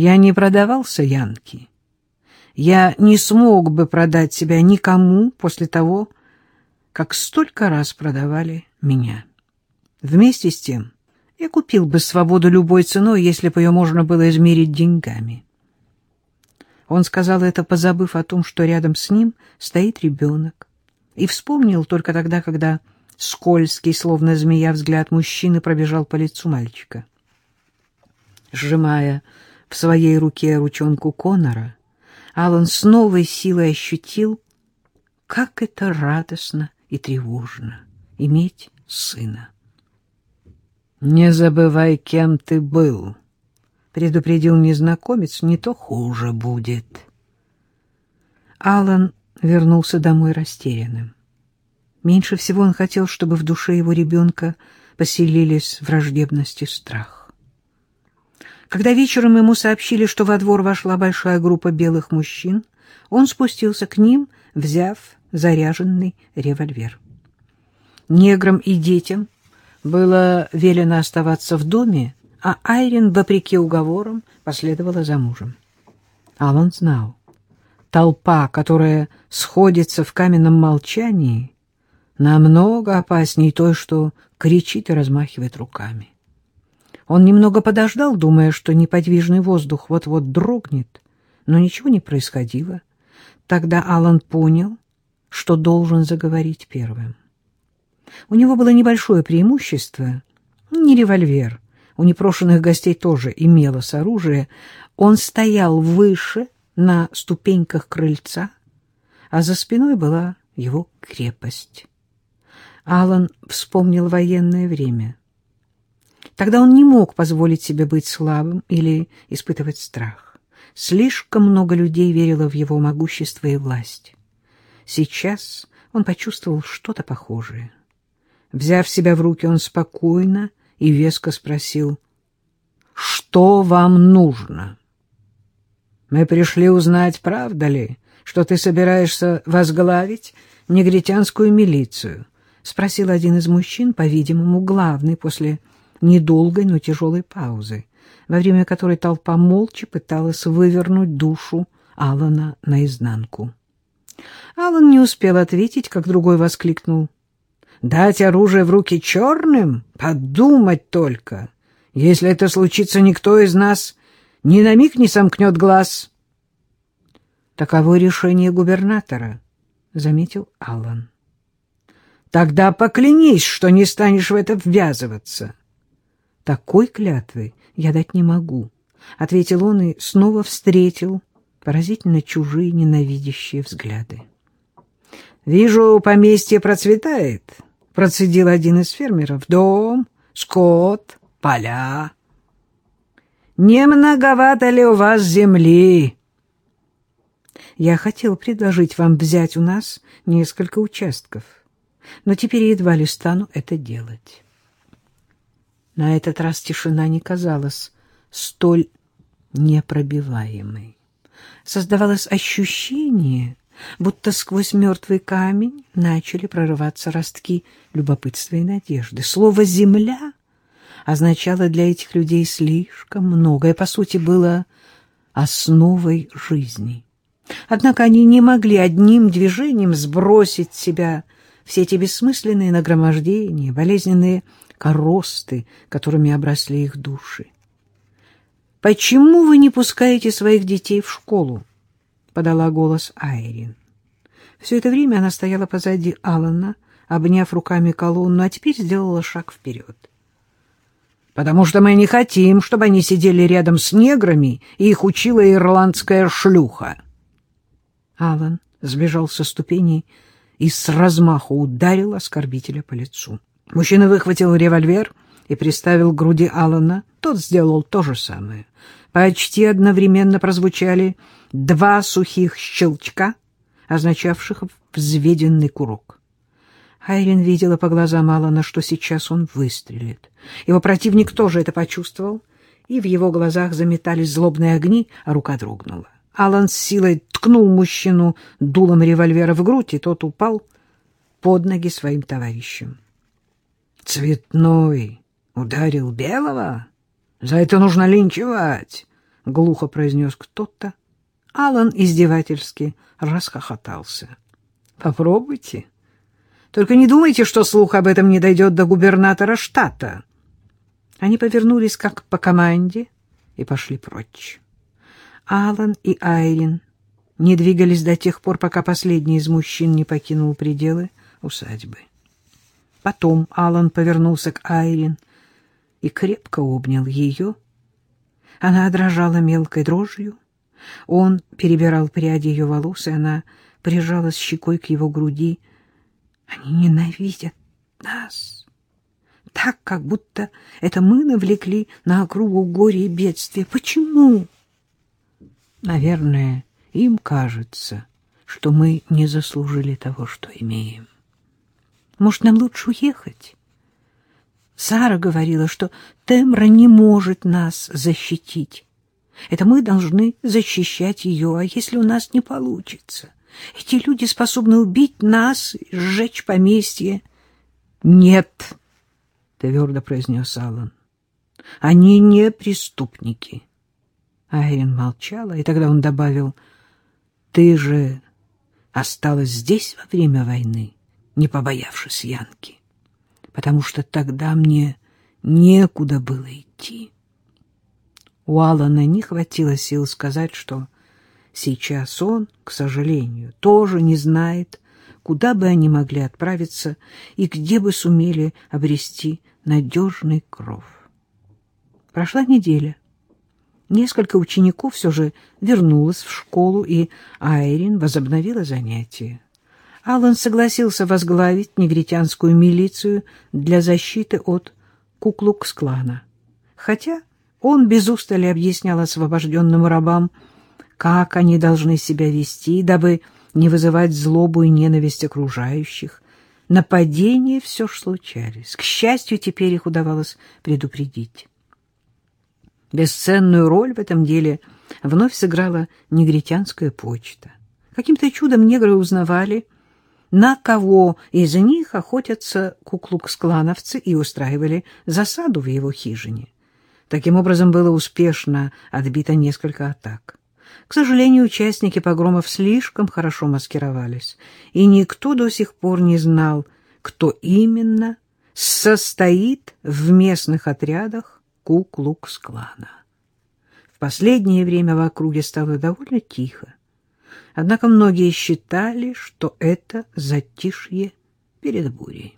Я не продавался Янке. Я не смог бы продать себя никому после того, как столько раз продавали меня. Вместе с тем я купил бы свободу любой ценой, если бы ее можно было измерить деньгами. Он сказал это, позабыв о том, что рядом с ним стоит ребенок, и вспомнил только тогда, когда скользкий, словно змея, взгляд мужчины пробежал по лицу мальчика. Сжимая в своей руке ручонку Конора, Алан с новой силой ощутил, как это радостно и тревожно иметь сына. «Не забывай, кем ты был», — предупредил незнакомец, — «не то хуже будет». Алан вернулся домой растерянным. Меньше всего он хотел, чтобы в душе его ребенка поселились враждебность и страх. Когда вечером ему сообщили, что во двор вошла большая группа белых мужчин, он спустился к ним, взяв заряженный револьвер. Неграм и детям было велено оставаться в доме, а Айрин, вопреки уговорам, последовала за мужем. Алан знал, толпа, которая сходится в каменном молчании, намного опаснее той, что кричит и размахивает руками. Он немного подождал, думая, что неподвижный воздух вот-вот дрогнет, но ничего не происходило. Тогда Алан понял, что должен заговорить первым. У него было небольшое преимущество, не револьвер, у непрошенных гостей тоже имелось оружие. Он стоял выше, на ступеньках крыльца, а за спиной была его крепость. Алан вспомнил военное время. Тогда он не мог позволить себе быть слабым или испытывать страх. Слишком много людей верило в его могущество и власть. Сейчас он почувствовал что-то похожее. Взяв себя в руки, он спокойно и веско спросил, «Что вам нужно?» «Мы пришли узнать, правда ли, что ты собираешься возглавить негритянскую милицию?» — спросил один из мужчин, по-видимому, главный после недолгой, но тяжелой паузы, во время которой толпа молча пыталась вывернуть душу Алана наизнанку. Алан не успел ответить, как другой воскликнул. Дать оружие в руки черным? Подумать только! Если это случится, никто из нас ни на миг не сомкнет глаз. Таково решение губернатора, — заметил Аллан. Тогда поклянись, что не станешь в это ввязываться. Такой клятвы я дать не могу, — ответил он и снова встретил поразительно чужие ненавидящие взгляды. Вижу, поместье процветает, процедил один из фермеров. Дом, скот, поля. Не многовато ли у вас земли? Я хотел предложить вам взять у нас несколько участков, но теперь едва ли стану это делать. На этот раз тишина не казалась столь непробиваемой. Создавалось ощущение, будто сквозь мертвый камень начали прорываться ростки любопытства и надежды. Слово «земля» означало для этих людей слишком многое, по сути, было основой жизни. Однако они не могли одним движением сбросить с себя все эти бессмысленные нагромождения, болезненные коросты, которыми обросли их души. «Почему вы не пускаете своих детей в школу?» подала голос Айрин. Все это время она стояла позади Алана, обняв руками колонну, а теперь сделала шаг вперед. «Потому что мы не хотим, чтобы они сидели рядом с неграми, и их учила ирландская шлюха». Алан сбежал со ступеней и с размаху ударил оскорбителя по лицу. Мужчина выхватил револьвер и приставил к груди Алана. Тот сделал то же самое. Почти одновременно прозвучали два сухих щелчка, означавших взведенный курок. Айрин видела по глазам Алана, что сейчас он выстрелит. Его противник тоже это почувствовал, и в его глазах заметались злобные огни, а рука дрогнула. Алан с силой ткнул мужчину дулом револьвера в грудь, и тот упал под ноги своим товарищам. «Цветной ударил белого? За это нужно линчевать!» глухо произнес кто-то. Алан издевательски расхохотался. Попробуйте. Только не думайте, что слух об этом не дойдет до губернатора штата. Они повернулись как по команде и пошли прочь. Алан и Айрин не двигались до тех пор, пока последний из мужчин не покинул пределы усадьбы. Потом Алан повернулся к Айрин и крепко обнял ее. Она дрожала мелкой дрожью. Он перебирал пряди ее волос, и она прижалась щекой к его груди. Они ненавидят нас. Так, как будто это мы навлекли на округу горе и бедствие. Почему? Наверное, им кажется, что мы не заслужили того, что имеем. Может, нам лучше уехать? Сара говорила, что Темра не может нас защитить. Это мы должны защищать ее, а если у нас не получится? Эти люди способны убить нас, сжечь поместье. — Нет, — твердо произнес Аллан. — Они не преступники. Айрин молчала, и тогда он добавил, — Ты же осталась здесь во время войны, не побоявшись Янки, потому что тогда мне некуда было идти. У Алана не хватило сил сказать, что сейчас он, к сожалению, тоже не знает, куда бы они могли отправиться и где бы сумели обрести надежный кров. Прошла неделя. Несколько учеников все же вернулось в школу, и Айрин возобновила занятия. Аллан согласился возглавить негритянскую милицию для защиты от Куклукс-клана, хотя он без устали объяснял освобожденным рабам, как они должны себя вести, дабы не вызывать злобу и ненависть окружающих. Нападения все ж случались. К счастью, теперь их удавалось предупредить. Бесценную роль в этом деле вновь сыграла негритянская почта. Каким-то чудом негры узнавали, на кого из них охотятся куклукс-клановцы и устраивали засаду в его хижине. Таким образом, было успешно отбито несколько атак. К сожалению, участники погромов слишком хорошо маскировались, и никто до сих пор не знал, кто именно состоит в местных отрядах Ку-Клукс-клана. В последнее время в округе стало довольно тихо, однако многие считали, что это затишье перед бурей.